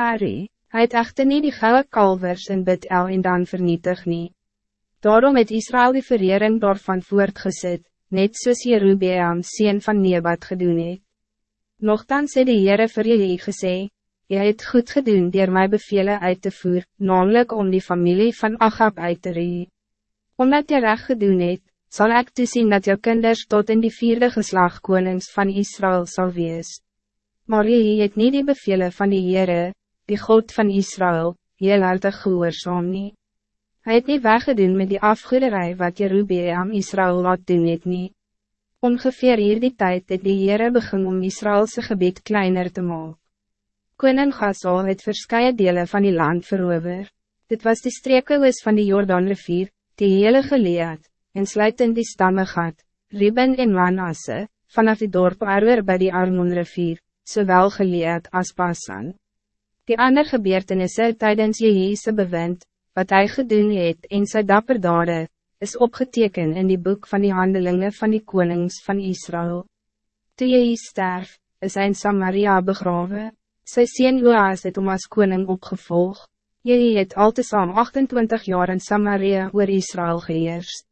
Ari, hy het echter nie die gouden kalvers in Bid-El en dan vernietig nie. Daarom het Israël die verering daarvan voortgezet, net soos Jerubeam sien van Nebat gedoen het. Nochtans het die Heere vir jullie gesê, Jy het goed gedoen door my bevelen uit te voer, namelijk om die familie van Achab uit te ree. Omdat jy recht gedoen het, zal ik toezien dat jou kinders tot in die vierde geslag konings van Israël zal wees. Maar jy het niet die bevelen van die Heere, die God van Israël, heel hartig gehoorzaam nie. Hy het nie weggedoen met die afgoederij wat Jerubeam Israël laat doen het nie. Ongeveer hier die tijd het die Heere begin om Israëlse gebied kleiner te maken. Koning Gasol het verskye dele van die land verover. Dit was die streekouwes van die Jordaanrivier, die hele geleed, en sluitend die stammegat, Riben en Manasse, vanaf die dorp Arwer by die Armonrivier, zowel geleed als Basan. Die ander gebeurtenisse tydens Jeheese bewind, wat hij gedoen het en sy dapper dade, is opgeteken in die boek van die handelingen van die konings van Israël. Toe Jehees sterf, is hy in Samaria begraven. Sy sien Joas het om as koning opgevolg. Jy het al te saam 28 jaar in Samaria oor Israël geheerst.